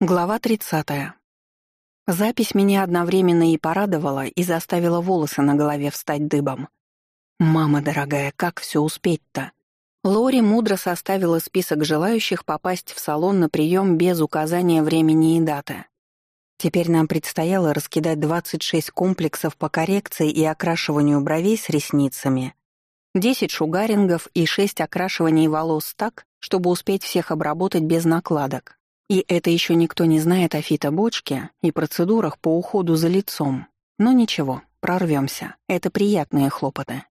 Глава 30. Запись меня одновременно и порадовала, и заставила волосы на голове встать дыбом. «Мама дорогая, как все успеть-то?» Лори мудро составила список желающих попасть в салон на прием без указания времени и даты. Теперь нам предстояло раскидать 26 комплексов по коррекции и окрашиванию бровей с ресницами, 10 шугарингов и 6 окрашиваний волос так, чтобы успеть всех обработать без накладок. И это еще никто не знает о фитобочке и процедурах по уходу за лицом. Но ничего, прорвемся. Это приятные хлопоты.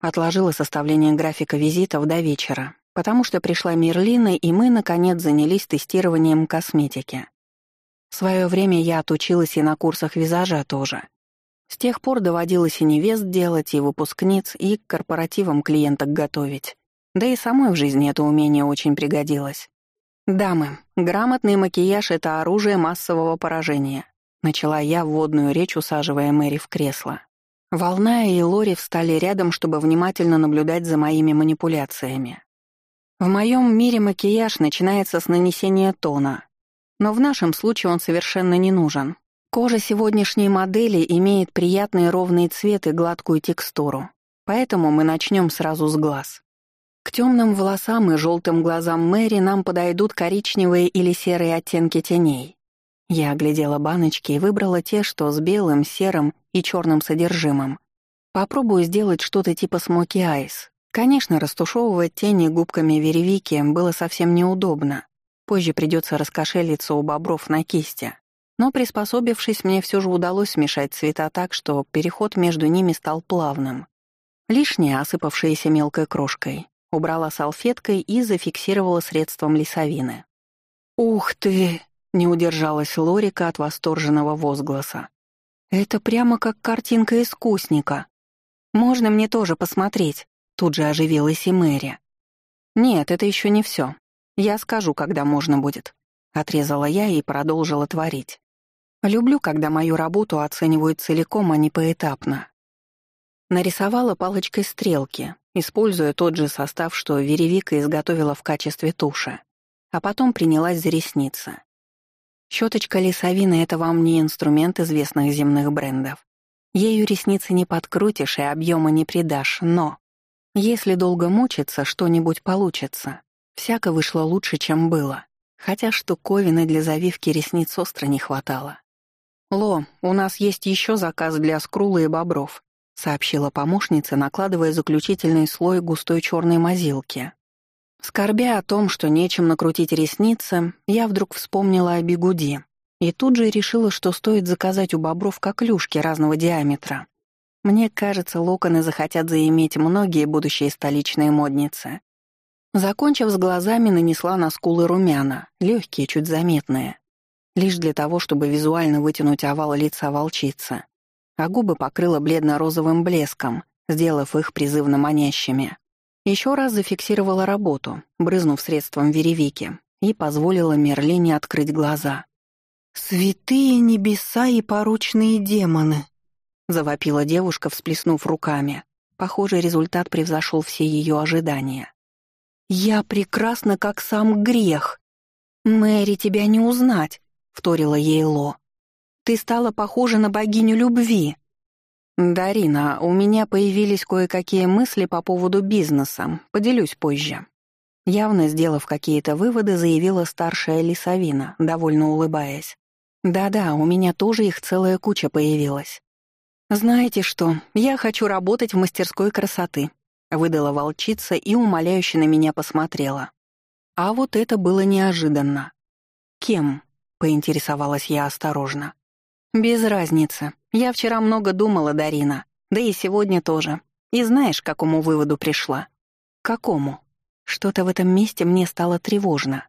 Отложила составление графика визитов до вечера, потому что пришла Мерлина, и мы, наконец, занялись тестированием косметики. В свое время я отучилась и на курсах визажа тоже. С тех пор доводилось и невест делать, и выпускниц, и к корпоративам клиенток готовить. Да и самой в жизни это умение очень пригодилось. «Дамы, грамотный макияж — это оружие массового поражения», — начала я вводную речь, усаживая Мэри в кресло. Волна и Лори встали рядом, чтобы внимательно наблюдать за моими манипуляциями. В моем мире макияж начинается с нанесения тона, но в нашем случае он совершенно не нужен. Кожа сегодняшней модели имеет приятный ровный цвет и гладкую текстуру, поэтому мы начнем сразу с глаз. К темным волосам и желтым глазам Мэри нам подойдут коричневые или серые оттенки теней. Я оглядела баночки и выбрала те, что с белым, серым и черным содержимым. Попробую сделать что-то типа смоки айс. Конечно, растушевывать тени губками веревики было совсем неудобно. Позже придется раскошелиться у бобров на кисти. Но приспособившись, мне все же удалось смешать цвета так, что переход между ними стал плавным. Лишнее, осыпавшееся мелкой крошкой, убрала салфеткой и зафиксировала средством лесовины. «Ух ты!» — не удержалась Лорика от восторженного возгласа. «Это прямо как картинка искусника. Можно мне тоже посмотреть?» Тут же оживилась и Мэри. «Нет, это еще не все. Я скажу, когда можно будет», — отрезала я и продолжила творить. «Люблю, когда мою работу оценивают целиком, а не поэтапно». Нарисовала палочкой стрелки, используя тот же состав, что Веревика изготовила в качестве туши, а потом принялась за ресницы. Щеточка лесовины — это вам не инструмент известных земных брендов. Ею ресницы не подкрутишь и объема не придашь, но... Если долго мучиться, что-нибудь получится. Всяко вышло лучше, чем было. Хотя штуковины для завивки ресниц остро не хватало. «Ло, у нас есть еще заказ для скрулы и бобров сообщила помощница, накладывая заключительный слой густой черной мазилки. Скорбя о том, что нечем накрутить ресницы, я вдруг вспомнила о бигуди и тут же решила, что стоит заказать у бобров коклюшки разного диаметра. Мне кажется, локоны захотят заиметь многие будущие столичные модницы. Закончив с глазами, нанесла на скулы румяна, легкие, чуть заметные, лишь для того, чтобы визуально вытянуть овал лица волчицы а губы покрыла бледно-розовым блеском, сделав их призывно манящими. Еще раз зафиксировала работу, брызнув средством веревики, и позволила Мерлине открыть глаза. «Святые небеса и поручные демоны!» — завопила девушка, всплеснув руками. Похоже, результат превзошел все ее ожидания. «Я прекрасна, как сам грех!» «Мэри, тебя не узнать!» — вторила ей Ло. Ты стала похожа на богиню любви». «Дарина, у меня появились кое-какие мысли по поводу бизнеса. Поделюсь позже». Явно сделав какие-то выводы, заявила старшая Лисовина, довольно улыбаясь. «Да-да, у меня тоже их целая куча появилась». «Знаете что, я хочу работать в мастерской красоты», — выдала волчица и умоляюще на меня посмотрела. А вот это было неожиданно. «Кем?» — поинтересовалась я осторожно. «Без разницы. Я вчера много думала, Дарина. Да и сегодня тоже. И знаешь, к какому выводу пришла?» «Какому?» Что-то в этом месте мне стало тревожно.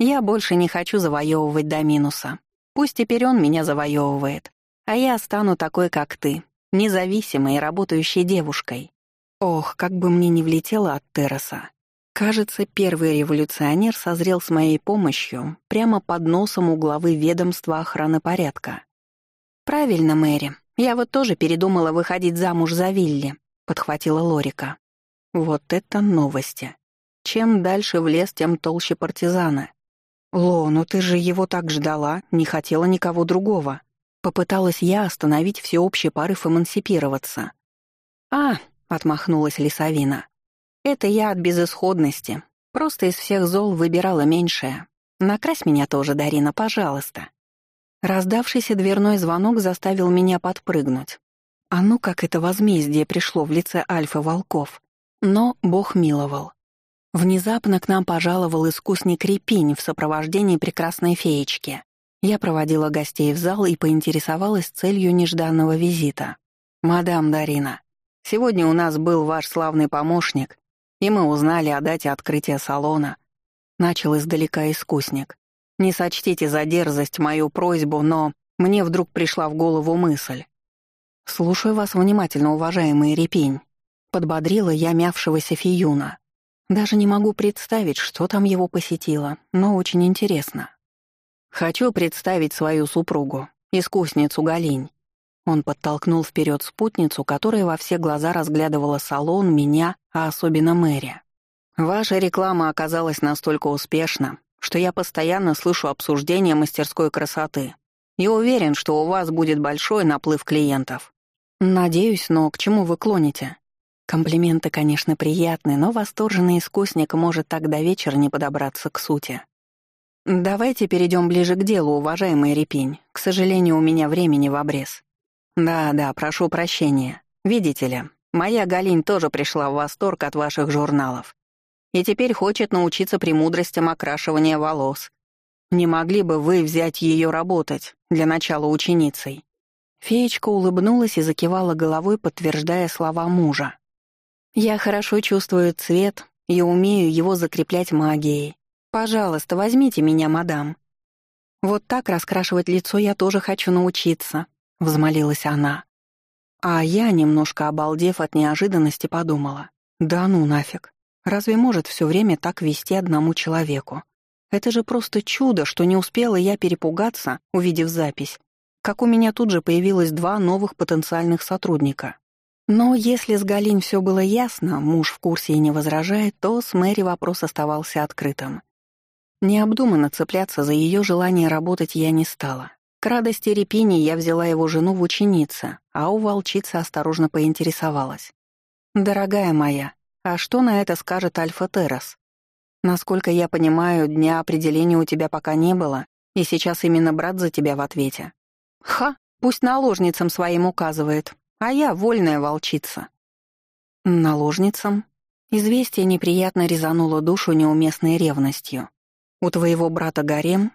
Я больше не хочу завоевывать до минуса. Пусть теперь он меня завоевывает, а я стану такой, как ты, независимой и работающей девушкой. Ох, как бы мне не влетело от терраса. Кажется, первый революционер созрел с моей помощью прямо под носом у главы ведомства охраны порядка. «Правильно, Мэри. Я вот тоже передумала выходить замуж за Вилли», — подхватила Лорика. «Вот это новости. Чем дальше в лес, тем толще партизаны. «Ло, ну ты же его так ждала, не хотела никого другого». Попыталась я остановить всеобщий порыв эмансипироваться. «А», — отмахнулась Лисовина, — «это я от безысходности. Просто из всех зол выбирала меньшее. Накрась меня тоже, Дарина, пожалуйста». Раздавшийся дверной звонок заставил меня подпрыгнуть. А ну как это возмездие пришло в лице Альфа Волков. Но Бог миловал. Внезапно к нам пожаловал искусник Репинь в сопровождении прекрасной феечки. Я проводила гостей в зал и поинтересовалась целью нежданного визита. «Мадам Дарина, сегодня у нас был ваш славный помощник, и мы узнали о дате открытия салона». Начал издалека искусник. «Не сочтите за дерзость мою просьбу, но мне вдруг пришла в голову мысль. «Слушаю вас внимательно, уважаемый Репень», — подбодрила я мявшегося Фиюна. Даже не могу представить, что там его посетило, но очень интересно. «Хочу представить свою супругу, искусницу Галинь». Он подтолкнул вперед спутницу, которая во все глаза разглядывала салон, меня, а особенно Мэри. «Ваша реклама оказалась настолько успешна, что я постоянно слышу обсуждения мастерской красоты и уверен, что у вас будет большой наплыв клиентов. Надеюсь, но к чему вы клоните? Комплименты, конечно, приятны, но восторженный искусник может так до вечера не подобраться к сути. Давайте перейдем ближе к делу, уважаемый Репень. К сожалению, у меня времени в обрез. Да-да, прошу прощения. Видите ли, моя Галинь тоже пришла в восторг от ваших журналов. И теперь хочет научиться премудростям окрашивания волос. Не могли бы вы взять ее работать, для начала ученицей? Феечка улыбнулась и закивала головой, подтверждая слова мужа. Я хорошо чувствую цвет и умею его закреплять магией. Пожалуйста, возьмите меня, мадам. Вот так раскрашивать лицо я тоже хочу научиться, взмолилась она. А я, немножко обалдев от неожиданности, подумала: да ну нафиг. Разве может все время так вести одному человеку? Это же просто чудо, что не успела я перепугаться, увидев запись, как у меня тут же появилось два новых потенциальных сотрудника. Но если с Галин все было ясно, муж в курсе и не возражает, то с Мэри вопрос оставался открытым. Необдуманно цепляться за ее желание работать я не стала. К радости Репини я взяла его жену в ученицы, а у волчицы осторожно поинтересовалась. «Дорогая моя, а что на это скажет Альфа Террас? Насколько я понимаю, дня определения у тебя пока не было, и сейчас именно брат за тебя в ответе». «Ха, пусть наложницам своим указывает, а я вольная волчица. Наложницам? Известие неприятно резануло душу неуместной ревностью. «У твоего брата гарем?»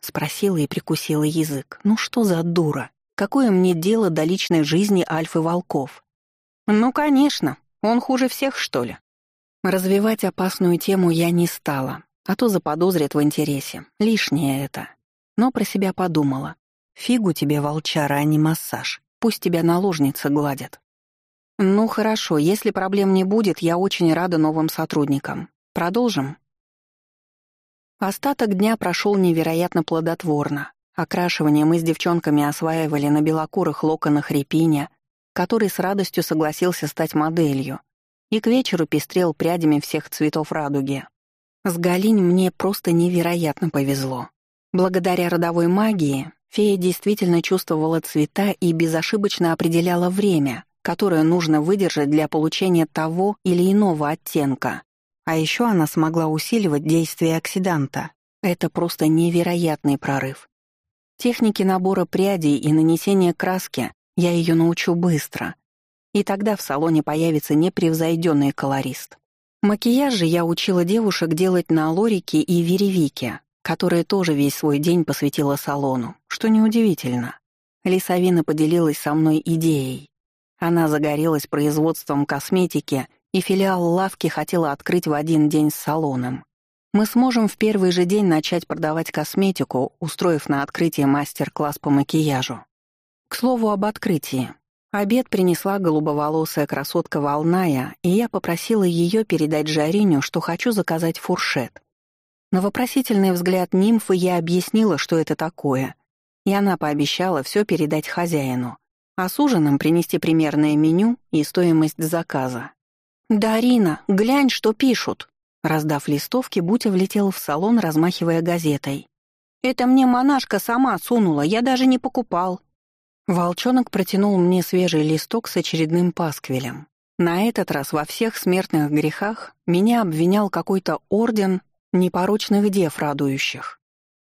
Спросила и прикусила язык. «Ну что за дура? Какое мне дело до личной жизни Альфы Волков?» «Ну, конечно. Он хуже всех, что ли?» Развивать опасную тему я не стала, а то заподозрят в интересе. Лишнее это. Но про себя подумала. Фигу тебе, волчара, а не массаж. Пусть тебя наложницы гладят. Ну хорошо, если проблем не будет, я очень рада новым сотрудникам. Продолжим? Остаток дня прошел невероятно плодотворно. Окрашивание мы с девчонками осваивали на белокурых локонах репиня, который с радостью согласился стать моделью, и к вечеру пестрел прядями всех цветов радуги. С Галинь мне просто невероятно повезло. Благодаря родовой магии Фея действительно чувствовала цвета и безошибочно определяла время, которое нужно выдержать для получения того или иного оттенка. А еще она смогла усиливать действие оксиданта. Это просто невероятный прорыв. Техники набора прядей и нанесения краски я ее научу быстро. И тогда в салоне появится непревзойденный колорист. Макияж же я учила девушек делать на лорике и веревике, которая тоже весь свой день посвятила салону, что неудивительно. Лисовина поделилась со мной идеей. Она загорелась производством косметики, и филиал лавки хотела открыть в один день с салоном. Мы сможем в первый же день начать продавать косметику, устроив на открытие мастер-класс по макияжу. К слову об открытии. Обед принесла голубоволосая красотка Волная, и я попросила ее передать Жариню, что хочу заказать фуршет. На вопросительный взгляд нимфы я объяснила, что это такое, и она пообещала все передать хозяину, а с ужином принести примерное меню и стоимость заказа. «Дарина, глянь, что пишут!» Раздав листовки, Бутя влетел в салон, размахивая газетой. «Это мне монашка сама сунула, я даже не покупал». Волчонок протянул мне свежий листок с очередным пасквилем. На этот раз во всех смертных грехах меня обвинял какой-то орден непорочных дев радующих.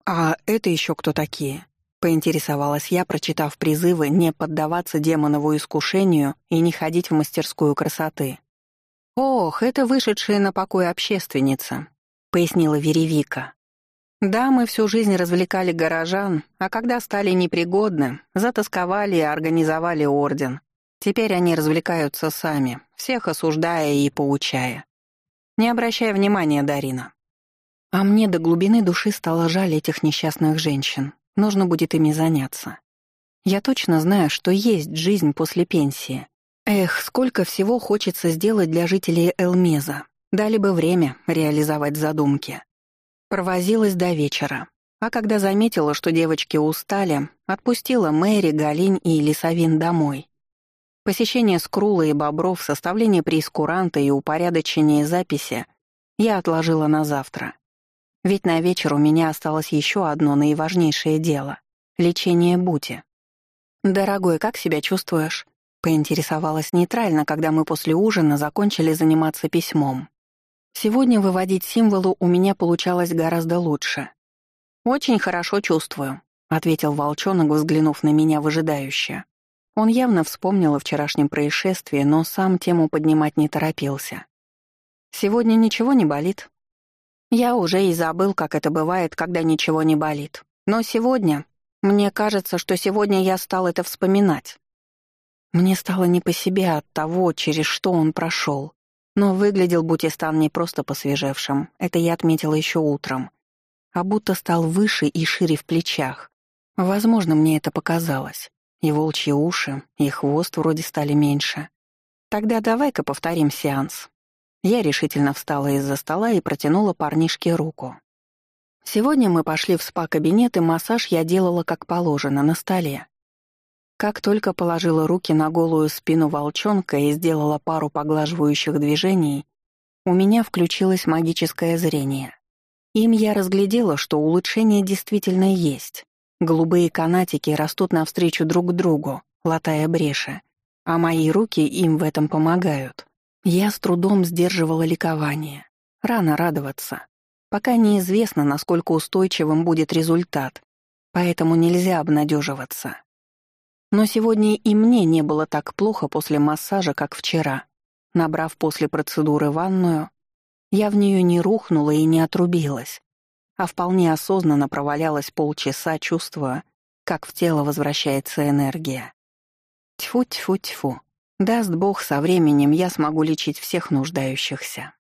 «А это еще кто такие?» — поинтересовалась я, прочитав призывы не поддаваться демонову искушению и не ходить в мастерскую красоты. «Ох, это вышедшая на покой общественница», — пояснила Веревика. «Да, мы всю жизнь развлекали горожан, а когда стали непригодны, затасковали и организовали орден. Теперь они развлекаются сами, всех осуждая и поучая. Не обращай внимания, Дарина». А мне до глубины души стало жаль этих несчастных женщин. Нужно будет ими заняться. Я точно знаю, что есть жизнь после пенсии, Эх, сколько всего хочется сделать для жителей Элмеза. Дали бы время реализовать задумки. Провозилась до вечера. А когда заметила, что девочки устали, отпустила Мэри, Галинь и Лисовин домой. Посещение скрула и бобров, составление прейскуранта и упорядочение записи я отложила на завтра. Ведь на вечер у меня осталось еще одно наиважнейшее дело — лечение Бути. «Дорогой, как себя чувствуешь?» Поинтересовалась нейтрально, когда мы после ужина закончили заниматься письмом. Сегодня выводить символы у меня получалось гораздо лучше. «Очень хорошо чувствую», — ответил волчонок, взглянув на меня выжидающе. Он явно вспомнил о вчерашнем происшествии, но сам тему поднимать не торопился. «Сегодня ничего не болит?» «Я уже и забыл, как это бывает, когда ничего не болит. Но сегодня... Мне кажется, что сегодня я стал это вспоминать. Мне стало не по себе от того, через что он прошел. Но выглядел Бутистан не просто посвежевшим, это я отметила еще утром, а будто стал выше и шире в плечах. Возможно, мне это показалось. И волчьи уши, и хвост вроде стали меньше. Тогда давай-ка повторим сеанс. Я решительно встала из-за стола и протянула парнишке руку. Сегодня мы пошли в спа-кабинет, и массаж я делала как положено, на столе. Как только положила руки на голую спину волчонка и сделала пару поглаживающих движений, у меня включилось магическое зрение. Им я разглядела, что улучшение действительно есть. Голубые канатики растут навстречу друг другу, латая бреши, а мои руки им в этом помогают. Я с трудом сдерживала ликование. Рано радоваться. Пока неизвестно, насколько устойчивым будет результат, поэтому нельзя обнадеживаться. Но сегодня и мне не было так плохо после массажа, как вчера. Набрав после процедуры ванную, я в нее не рухнула и не отрубилась, а вполне осознанно провалялась полчаса, чувствуя, как в тело возвращается энергия. Тьфу-тьфу-тьфу. Даст Бог, со временем я смогу лечить всех нуждающихся.